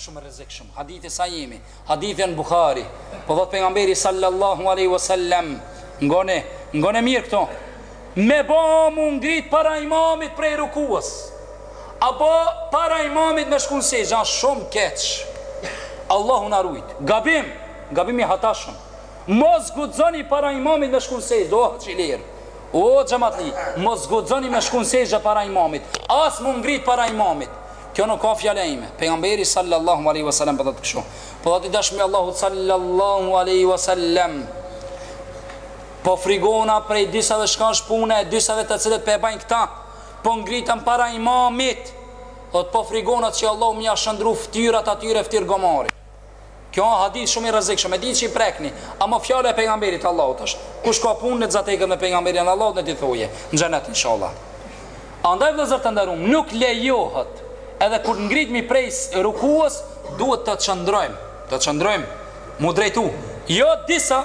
Shumë i rrezikshëm hadithi sahih hadithi në Bukhari po thot pejgamberi sallallahu alaihi wasallam ngone ngone mirë këto me bo mu ngrit para imamit prej rukuës apo para imamit me shku n'sexhde shumë keq Allahu na rujt gabim Gabim i hatashëm. Mos guxoni para imamit me shku në sexhde, o haxhilerë, o xhamatli, mos guxoni me shku në sexhde para imamit, as mu ngrit para imamit. Kjo nuk a fjala ime. Pejgamberi sallallahu alaihi wasallam po thotë kështu. Po thotë i dashmi i Allahut sallallahu alaihi wasallam. Po frigona prej disa dhe shka është puna e disave të cilët pe bajnë këta. Po ngritën para imamit. Thotë po frigona që Allahu me ia shndrru ftyrat atyre ftyr gomari. Kjo është hadith shumë i rrezikshëm, e di që i prekni, ama fjala e pejgamberit të Allahut është, kush ka punë në zatekën me pejgamberin e Allahut ne t'i thuje, në xhenet inshallah. Andaj vllëzër të nderum, nuk lejohet edhe kur ngritmi prej rukuës, duhet të qëndrojmë, të qëndrojmë mu drejtu. Jo disa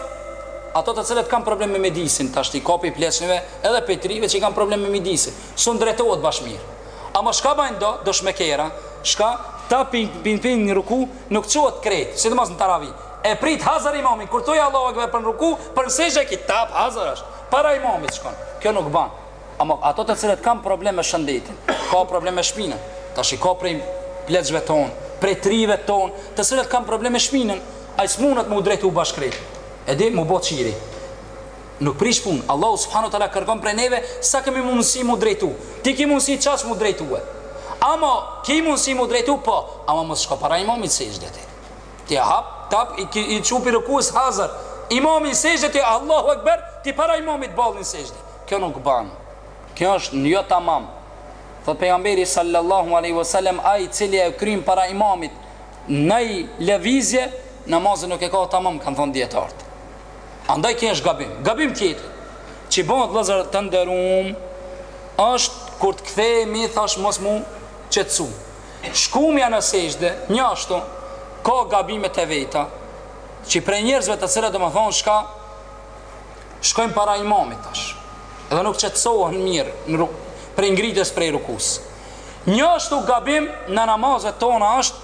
ato të cilët kanë problem me midisin, tashti ka pi pleqnive edhe pi t'rive që kanë problem me midisin. Sun drejtohet bash mirë. Ama shka bajnë do, do shmekera, shka, tap bin, bin, bin në ruku, nuk çuhet krejt, sidomos në taravi. E prit hazar imamin, kur thoi Allahu Ekber për në ruku, për në sexhde e ki tap, hazar është, para imamit shkon, kjo nuk ban. Ama ato të cilët kan problem me shëndetin, ka problem me shpinën, tashti ka prej pleqve tonë, prej t'rive tonë, të cilët kan problem me shpinën, ai s'munët mu drejtu bash krejt, edhe mu bo qiri. Nuk prish punë. Allahu subhanahu wa taala kërkon prej neve sa kemi mundësi mu drejtu. Ti ke mundësi qaq mu drejtue. Ama ke mundësi mu drejtu po, ama mos shko para imamit sexhde ti. Ti hap, tap i i çu pi rukus hazër. Imami sexhde ti Allahu ekber, ti para imamit ballin sexhde. Kjo nuk ban. Kjo është jo tamam. Thot pejgamberi sallallahu alaihi wasallam ai i cili e çon kryen para imamit në lëvizje namazin nuk e ka tamam kanë thënë dietart. Andaj kjo është gabim. Gabim tjetër që bahet vëllazër të nderuam është kur të kthehemi thash mos mu qetësu. Shkumja në sexhde, një ashtu ka gabimet e veta që prej njerëzve të cilët domethënë shka shkojnë para imamit tash. Edhe nuk qetësohen mirë në ruku, prej ngritjes prej rukus. Një ashtu gabim në namazet tona është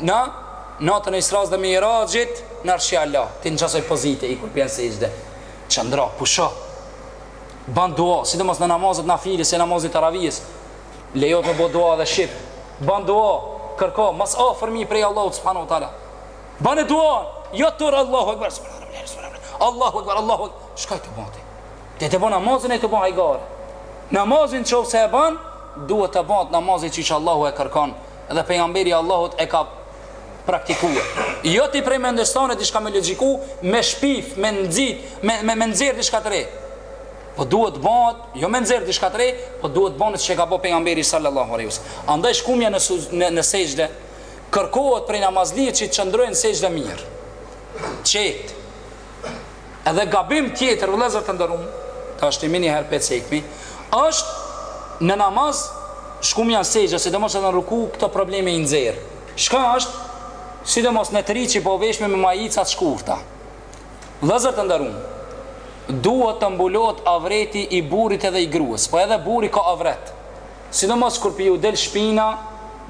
Në Natën e Isra'së dhe Miraxhit, në Arsh i A'la, ti në qasaj pozite, kur bjen sexhde, qëndro, pusho, ban dua, sidomos në namazet nafile, si namazit taravijes, lejohet me bo dua dhe shqip, ban dua, kërko, ma s'afërmi prej Allahut subhanu wa ta'la, ban e dua, jo tur Allahu Ekber, Allahu Ekber, Allahu Ekber, shka je tu ba ti, je tu bo namazin a tu bo hajgare, namazin që se e ban, duhet të bahet namazi qysh Allahu e kërkon, dhe pejgamberi i Allahut e ka praktikuar. Jo ti prej mendes tone diçka me logjiku, me shpif, me nxit, me me me nxjerr diçka të re. Po duhet të bahet, jo me nxjerr diçka të re, po duhet të bahet çka ka ba pejgamberi sallallahu alaihi wasallam. Andaj shkumja në në, në sexhde kërkohet prej namazlisë që të qëndrojë në sexhde mirë. Qetë. Edhe gabim tjetër vëllezër të nderuam, tashti meniherë pe cekmi, është në namaz shkumja në sexhde, sidomos edhe në ruku këto probleme i nxjerr. Çka është sidomos ne të ri që po veshme me majica të shkurta. Vëllezër të nderuam, duhet të mbulohet avreti i burrit edhe i gruas, po edhe burri ka avret. Sidomos kur pi ju del shpina,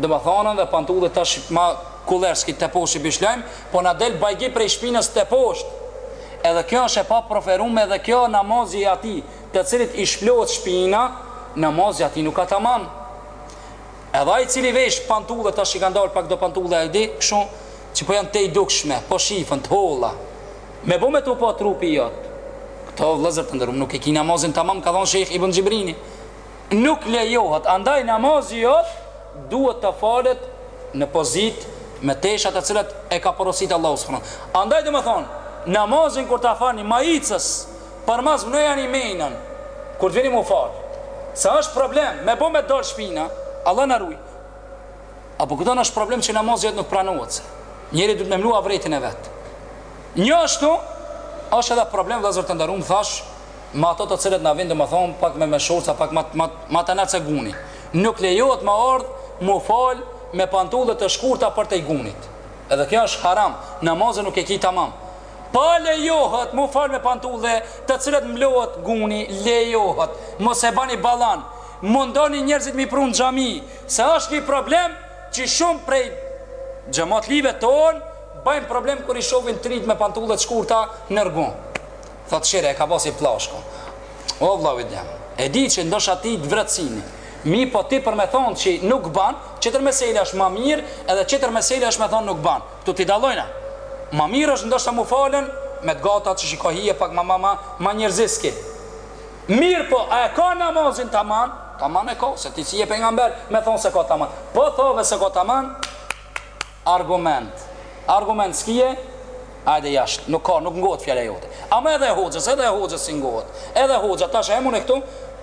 domethënë edhe pantulli tash ma kullerski te poshtë i lshojmë, po na del bajgi prej shpinës te poshtë. Edhe kjo është e pa preferume edhe kjo namazi i atij të cilit i shplohet shpina, namazi atij nuk ka tamam. Edhe ai i cili vesh pantulle tash i kanë dalë pak do pantulla e di, kështu që po janë tejdukshme, po shifën, të holla. Me bo me tu pa trupi jot. Këto vëllezër të nderuam nuk e ki namazin tamam ka thënë Shejh Ibën Xhibrini. Nuk lejohet, andaj namazi jot duhet të falet në pozitë me tesha të cilat e ka porositë Allahu subhanahu wa taala. Andaj do të thonë, namazin kur ta falni maicës, për masë vnojani menën, kur të vini mu fal. Se është problem, me bo me dal shpina, Allah na rujt. Apo këton është problem që namazi jot nuk pranohet se. Njeri duhet me mlua avretin e vet. Njashtu, është edhe problem vëllazër të nderuar, thash, me ato të cilët na vijnë, domethënë pak me me shorca pak më ma ma të nalta se guni. Nuk lejohet me ardh mu fal me pantulle të shkurta përtej gunit. Edhe kjo është haram, namazin nuk e ki tamam. Pa lejohet mu fal me pantulle të cilët mlohet guni, lejohet. Mos e bani ballafin. Mundoni njerëzit mi prun xhami, se është një problem që shumë prej xhematlive tonë bëjnë problem kur i shohin t'rijt me pantulle të shkurta në rrugë. Thotë shihe e ka ba si plashka. O vlla, vllai jem, e di që ndoshta ty të vret syni, mirpo ti për me thonë që nuk ban, qetër mesele është ma mirë edhe qetër mesele është me thonë nuk ban. Ktu t'i dallojna. Ma mirë është ndoshta mu falen me të gata që shiko hije, pak ma ma ma njerëzishki. Mirpo a e ka namazin tamam? Tamam e ka, se ti si je pejgamber me thonë s'e ka tamam. Po thove s'e ka tamam, Argument Argument s'kije? Ajde jasht, nuk ka, nuk ngohet fjala jote. Ama edhe e hoxhës, edhe e hoxhës s'i ngohet. Edhe hoxha tash edhe unë këtu,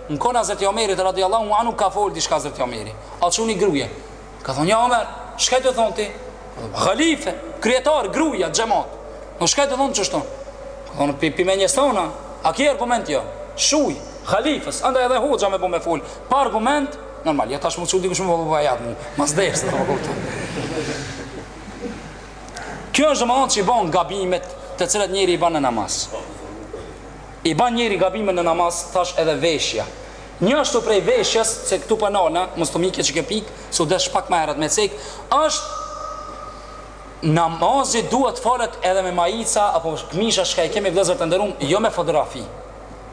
në kohën e Hazreti Omerit radiallahu anu ka fol diçka Hazreti Omeri. A çu ni gruje. Ka thonë, "Ja Omer, çka je tu thonë ti?" Khalife, kryetar, gruja, xhemat. Po çka do thon çështon? Ka thonë, "Pi pi me një stona, a ke argument jo?" Shuj, khalifës, andaj edhe hoxha me bo me fol. Pa argument, Normal, ja tash më çudi kush më vogël vajat mu, mas desh, më kuptu. Kjo është domethënë që i bën gabimet të cilat njëri i bën në namaz. I bën njëri gabime në namaz tash edhe veshja. Njashtu prej veshjes se këtu po nona, mos të mikë që ke pik, se u desh pak ma herët me cek, është namazi duhet falet edhe me majica apo këmisha që i kemi vëllezër të nderuar, jo me fotografi.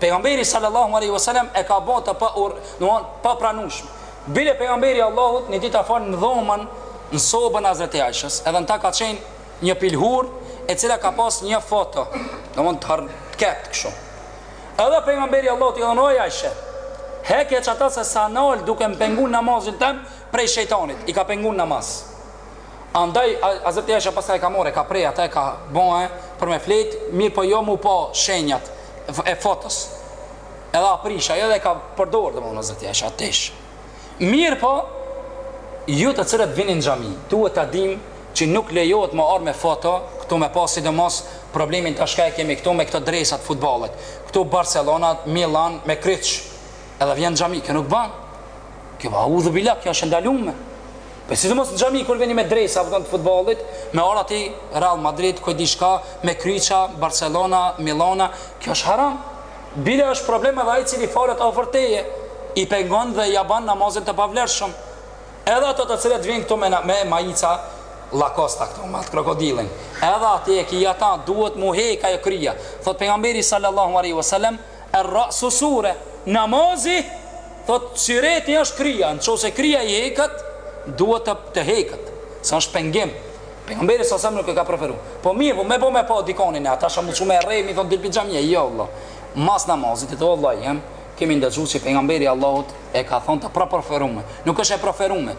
Pejgamberi sallallahu alaihi wasallam e ka bë të pa ur, do të thonë pa pranueshme. Bile pejgamberi i Allahut një ditë ka fal në dhomën, në sobën e Hazreti Aishës, edhe në ta ka qenë një pilhurë e cila ka pas një foto, do të thonë diçka kështu. Edhe pejgamberi i Allahut i ka thënë Aishë, heke qata se s'a nal duke më pengu namazin tem prej shejtanit, i ka pengu në namaz. andaj Hazreti Ajsha pastaj e ka marrë e ka pre ata e ka bo për me fjet mirëpo jo mu pa shenjat e fotos edhe e prish ajo dhe e ka përdor edhe mun Hazreti Ajsha atë mirëpo ju të cilët vini n'xhami duhet ta dim që nuk lejohet me ardhë me foto këtu me pas sidomos problemin tash ka e kemi këtu me këto dresa t'futbollit këtu Barcelona, Milan me kryç edhe vjen n'xhami kjo nuk ban kjo neudhubilah kjo është ndalume Po sidomos në xhami kur vini me dresa, apo të futbollit, me ora ti Real Madrid, ku di çka, me kryça, Barcelona, Milana, kjo është haram. Bile është problem edhe ai i cili falet afër teje, i pengon dhe ia bën namazin të pavlefshëm. Edhe ata të cilët vijnë këtu me me majica Lacoste këtu me atë krokodilin. Edhe atë e ki ata duhet mu hek ajo kryja. Thotë pejgamberi sallallahu alaihi wasallam, Errasu sure, namazi, thotë sureti është kryja, nëse kryja i heket, duhet të të heket, se është pengim. Pejgamberi alejhi selam nuk e ka preferu. Po mirë, po me po me pa dikonin e ata shumë me e rreh, me i thonë dil pi xhamie, jo vëlla. Mas namazit, thotë vëllai jem, kemi ndëgju që pejgamberi i Allahut e ka thonë të papreferume. Nuk është e preferume,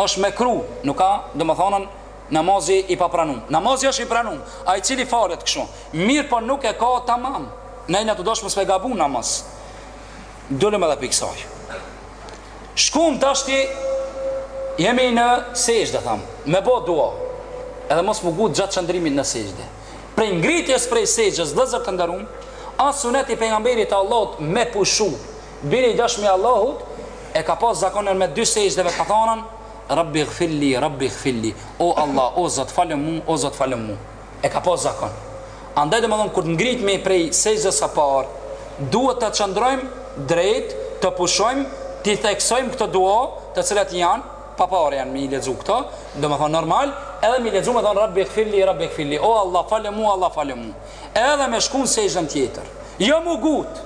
është mekruh, nuk ka, domethonë, Namazi i papranumë. Namazi është i pranumë. Ai i cili falet kështu, mirëpo nuk e ka tamam. Nëse do mos me gabu n'namaz. Dolëm edhe pi kësaj. Shkum tashti jemi në sexhde tham, me bë dua. Edhe mos mu ngut gjatë qëndrimit në sexhde. Prej ngritjes prej sexhdes vllezër të nderuam, asht sunet i pejgamberit të Allahut me pushu. Bile i dashmi i Allahut e ka pas zakonin mes dy sexhdeve ka thonën Rabbi gfir li Rabbi gfir li O Allah o Zot falë mu o Zot falë mu e ka pas zakon andaj domethënë kur të ngritmi prej sexhdes së parë duhet të qëndrojmë drejt të pushojmë ti theksojmë këto dua të cilat janë parapa janë mi lexu këto domethënë normal edhe mi lexu me thon Rabbi gfir li Rabbi gfir li o Allah falë mu Allah falë mu edhe me shku n'sexhden tjetër jo mu ngut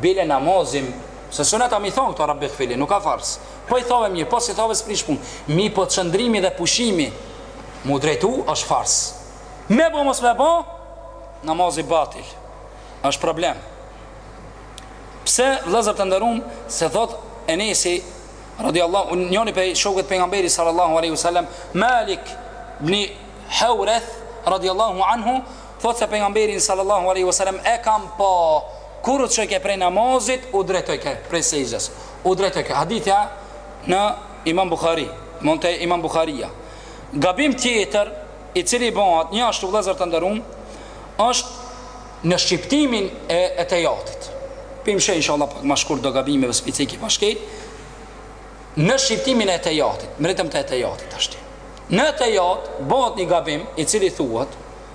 bile namazin se sunet a mi thon këto Rabbi gfir li nuk a farz Po i thove mirë, po s'i thove s'prish punë. Mirëpo qëndrimi dhe pushimi mu drejtu është farz. Me bo mos me bo, namazi batil. Është problem. Pse vëllezër të nderuam se thot Enesi radiallahu njëri prej shokëve të pejgamberit sallallahu alaihi wasallam Malik ibn Huvejrith radiallahu anhu thot se pejgamberin sallallahu alaihi wasallam e kam pa kur u çojke prej namazit u drejtojke prej sexhdes u drejtu ke. Hadithi n'Imam Buhari, po te Imam Buhariu. Gabim tjetër i cili bëhet një ashtu vëllazër të nderuam është në shqiptimin e, etehijatit. Po i mshoj inshallah pak më shkurt do gabimeve specifike ma shkejt. Në shqiptimin e etehijatit, mrritëm te etehijati ashtu. Në etehijat bëhet një gabim i cili thuhet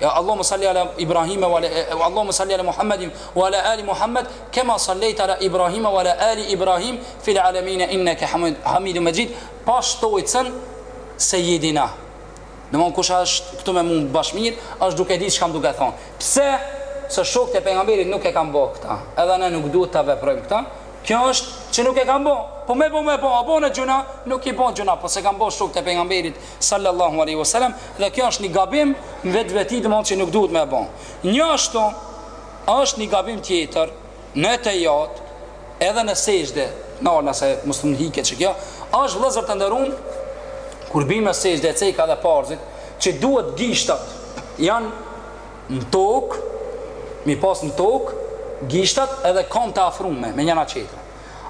Ja Allahumma salli ala Ibrahim wa ala Allahumma salli ala Muhammedin wa ala ali Muhammed kama sallaita ala Ibrahim wa ala ali Ibrahim fil alamin innaka Hamidum Majid pa shtojcën Sayyidina. Domthon kush e shqipton m'e mon bash mirë, është duke ditë çka duke thon. Pse? Se shokët e pejgamberit nuk e kanë bë këta. Edhe ne nuk duhet ta veprojmë këta. Kjo është që nuk e kanë bë. Po më bë më bë, a bon gjynah, nuk e bën gjynah, po s'e kanë bë shokët e pejgamberit sallallahu alaihi wasallam dhe kjo është një gabim në vetveti domethonë që nuk duhet me e bo. Një ashtu është një gabim tjetër në etehijat edhe në sexhde, në mos t'më hikë qe kjo, është vëllezër të nderum kur bim në sexhde e ceka dhe parzi që duhet gishtat t'janë në tokë, mi pas në tokë gishtat edhe kamët të afrume me njana-tjetrën.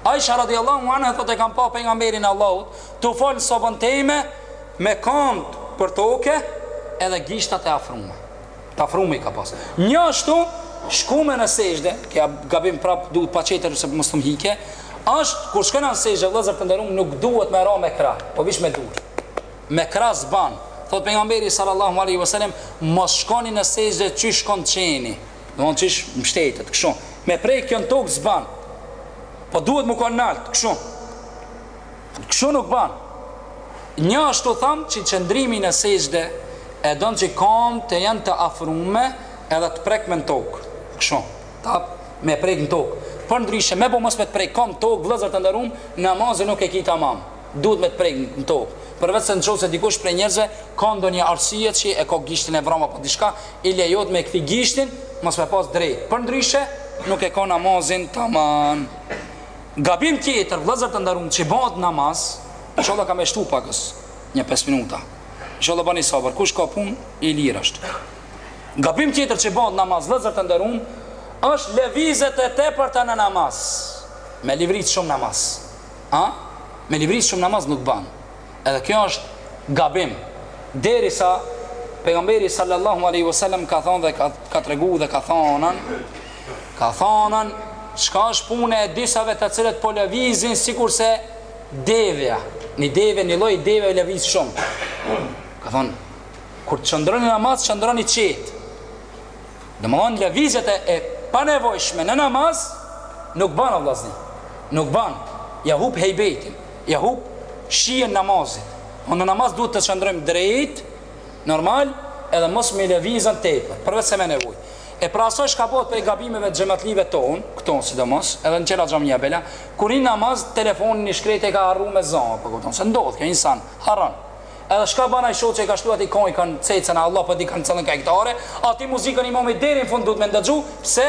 Aisha radijallahu anha thotë e kam pa pejgamberin e Allahut tu u falë n'sobën teme me kamt për toke edhe gishtat e afrume. Të afrume i ka pas. Një ashtu shkume në sexhde, ky gabim prap duhet patjetër se mos t'më hikë, është kur shkojna në sexhde, vllezër të nderum, nuk duhet me ra me krah, po veç me dur. Me krah s'ban, thot pejgamberi sallallahu aleyhi vësallam, mos shkoni në sexhde qysh shkon qeni, Domthon qysh mbështetet kështu. Me prek kjo në tokë s'ban. Po duhet me kon nalt kështu. Kështu nuk ban. Një ashtu thamë që qëndrimi në sexhde e don që kamt të janë të afrume edhe të prekme në tokë. Kështu. Ta me prek në tokë. Përndryshe me bo mos me t'prek kamt tokë vëllezër të nderum namazin nuk e ki tamam. Duhet me të prek në tokë. Përveçse n'qoftse dikush prej njerëzve ka ndonjë arsye që e ka gishtin e vramë apo diçka, i lejohet me e kthy gishtin, mos me pas drejtë. Përndryshe, nuk e ka namazin tamam. Gabim tjetër, vëllezër të nderuar, që bëhet në namaz, inshallah kam me shtu pak, një pesë minuta. Inshallah bani sabër, kush ka punë i lirë është. Gabim tjetër që bëhet në namaz, vëllezër të nderuar, është lëvizjet e tepërta në namaz. Me livrit shumë n'namaz. a me livrit shumë n'namaz nuk ban edhe kjo ësht gabim derisa pejgamberi sallallahu alejhi ve sellem ka thon dhe ka ka tregu dhe ka thonë ka thonë çka është puna e disave të cilët po lëvizin sikurse devja një deve një lloj deve lëviz shumë ka thon kur të qëndroni n'namaz qëndroni qetë Domthon lëvizjet e panevojshme në namaz nuk ban o vllazni, nuk ban, ja hup hejbetin, ja hup shijen namazit. Po në namaz duhet të qëndrojmë drejt, normal, edhe mos me lëviz tepër, përveç se me nevojë. E pra saj çka bëhet prej gabimeve të xhematlive ton, këto sidomos, edhe në qeto xhamia bela, kur hin n'namaz telefonin i shkreti e ka harru me za, po kupton, se ndodh kjo insan, harron. Edhe çka ban ai shoqi e ka shti ati kong a kan cecën a Allah po di kan cillën ka gitare ati muzikën imamit deri në fund duhet me ndëgju pse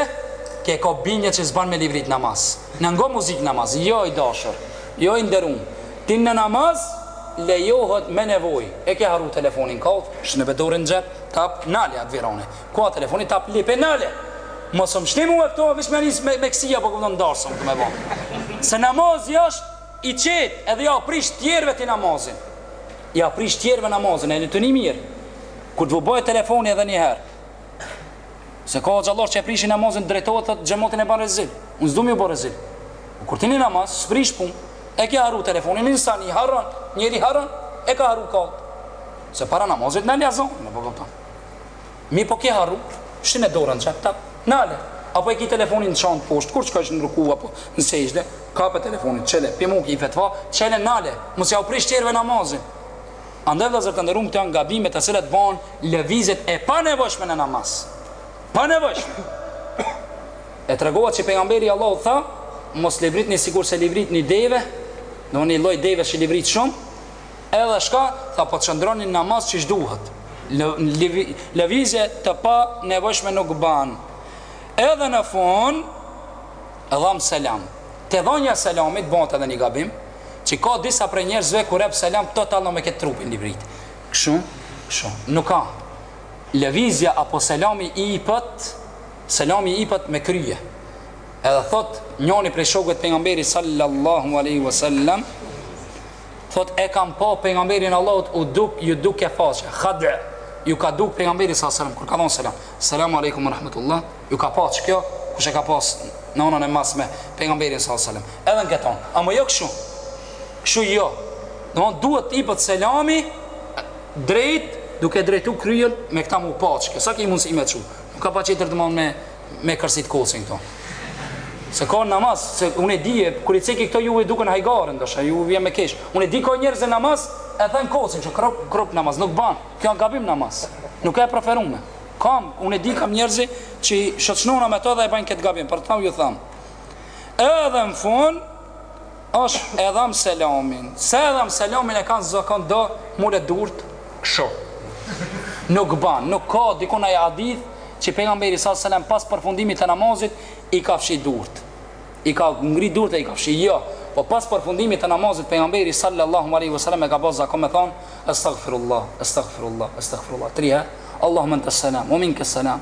se ka bindje që s'ban me livrit namaz ngo muzik namaz jo i dashur jo i nderum ti në namaz lejohet me nevoj e ke haru telefonin kallt shtine dorën n'xhep tap nale atë viran e ku a telefoni tap hape nale mos më shtimu e këto a vesh me njës me, me kësia po kupton ndryshe këto me bo se namazi asht I qetë edhe ja prish tjerëve ti namazin ja prish tjerëve namazin e ju lutem mirë kur të bjen telefoni edhe një herë se ka hoxhallar që e prishin namazin drejtohet thotë xhematin e bën rezil unë s'du me ju bë rezil po kur ti në namaz s'prish pun e ke haru telefonin insani harron njeri harron e ka haru kallt se para namazit me lëshon me po kupton Mirpo ke harru, shine dorën në xhep, tap, nale, apo e ki telefonin në çantë poshtë, kur shkojsh në ruku apo në sexhde, kape telefonin, çele, pi meje ki fetva, çele, nale, mos jau prish tjerëve namazin. Andaj vëllezër të nderuam këto janë gabime të cilat bëhen lëvizjet e panevojshme në namaz. Panevojshme. E tregova që pejgamberi i Allahut tha, mos livritni sikurse livritin deve, do një lloj deve që livrit shumë, Edhe shka, tha po qëndroni në namaz qysh duhet. Lëvizje të pa nevojshme nuk ban. Edhe në fund dhamë selam. Te dhënia e selamit bëhet edhe një gabim, që ka disa prej njerëzve kur jep selam totalno me këtë trupin livrit. Kështu, kështu. Nuk ka lëvizja apo selami ipet, selami ipet me krye. Edhe thot njëri prej shokëve të pejgamberit sallallahu alaihi wasallam, Thotë, e kam pa pejgamberin e Allahut u duk ju duk faqe, khad, ju ka duk pejgamberi sa selam, kur ka thonë selam, selam aleikum wa rahmetullah, ju ka pa qekjo, kush e ka pas në onën e majtë, pejgamberin sa selam, edhe në kët on, ama jo këshu, këshu jo, domethon duhet t'ipet selami, drejt, duke drejtu kryen, me këta mu pa qekjo, sa ki mundësi me çu, nuk ka pa qeter të mon me, me kërsit kocin këto. Se ka namaz, se unë e di, kur i ceki këto ju duken hajgare, dikush, ju vjen me kesh. Unë e di ka njerëz në namaz, e then kocin, që krop, krop namaz, nuk ban, kjo o gabim namaz, nuk e preferume. Kam, unë e di kam njerëz që shoqnona me to dhe e bajnë këtë gabim, por tha me ju thanë. Edhe në fund, Ashtu e dham selamin. Sa e dham selamin e kanë zakon do m'i lu durt kshu. Nuk ban, nuk ka diku në hadith që pejgamberi sa selam pas përfundimit të namazit i ka fshi durt. I ka ngri durt e i ka fshi. Jo, po pas përfundimit të namazit pejgamberi sallallahu alaihi wasallam e ka bërë zakon me thon astaghfirullah, astaghfirullah, astaghfirullah. Tri herë, Allahumme ente selam, ue minke selam.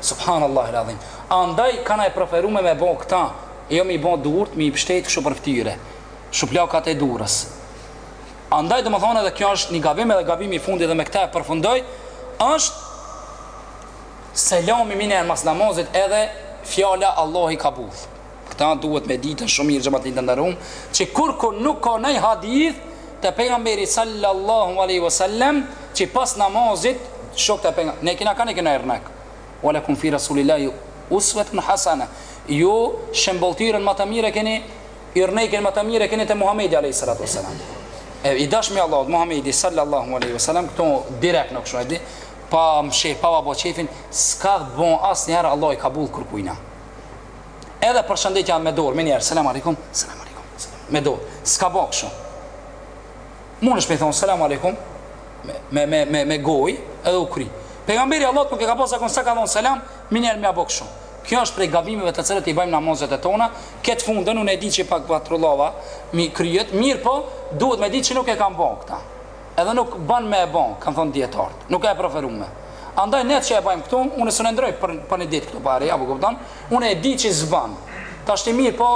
Subhanallahu ladhim. Andaj kana e preferume me bo këta, e jo mi bo durt, mi i pshtetë kështu për ftyre. Shuplakat e durve. Andaj domethonë edhe kjo është një gabim edhe gabimi i fundit dhe me këta e përfundoj, është selami minjerë mas namazit edhe fjala Allah kabull. Këta duhet me dite shumë mirë xhematlinj të nderum që kurrkund nuk ka naj hadith të pejgamberit sallallahu alejhi wa sallam që pas namazit shokët e pejgamberit ne kena kanë kena ërnek wa lakum fi rasulillahi uswatun hasana ju shembulltirën më të mirë keni ërnekun më të mirë keni te Muhamedi alejhi salatu wa sallam e i dashmi Allahut Muhamedi sallallahu alejhi wa sallam këto direkt nuk shoh, ti pa m'shi, pa ta bo qefin s'ka bon asnjëherë Allah kabull kurkujna Edhe përshëndetja me dorë, me njerë, selam alikum, selam alikum, selam, me dorë, s'ka bo kështu. Mundësh me i thonë, selam alikum, me, me, me, me, me goj, edhe u kri. Pejgamberi i Allahut nuk e ka bo zakon, sa ka thonë selam, menjerë me e bo kështu. Kjo është prej gabimeve të cilat i bëjmë n'namazet e tona, këtë fundën unë e di që pak patrullova, mi kryet, mirë po, duhet me di që nuk e kam bo këta. edhe nuk ban me e ba, kanë thonë dijetarët, nuk â e preferume. Andaj ne që e bajmë këtu, unë s'un e ndrroj për, për një ditë këtu pari, apo kupton, unë e di që s'ban. Tashti mirëpo,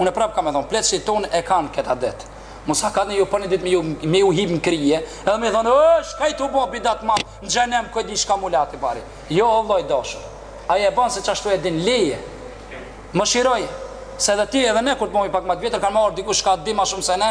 unë prap kam me thonë, pleqt tonë e kanë këta adet. Mos hajdeni ju për një ditë me ju, me ju hip në krije, edhe me thonë, o, shka je tu bo bidat t'madh, në xhenem këtë di shka mulati pari. Jo, o vlla i dashur, ai e e banë se qashtu e din leje, mëshiroje, se edhe ti edhe ne kur të bëmi pak më të vjetër ka me ardh dikush, ka me di më shumë se ne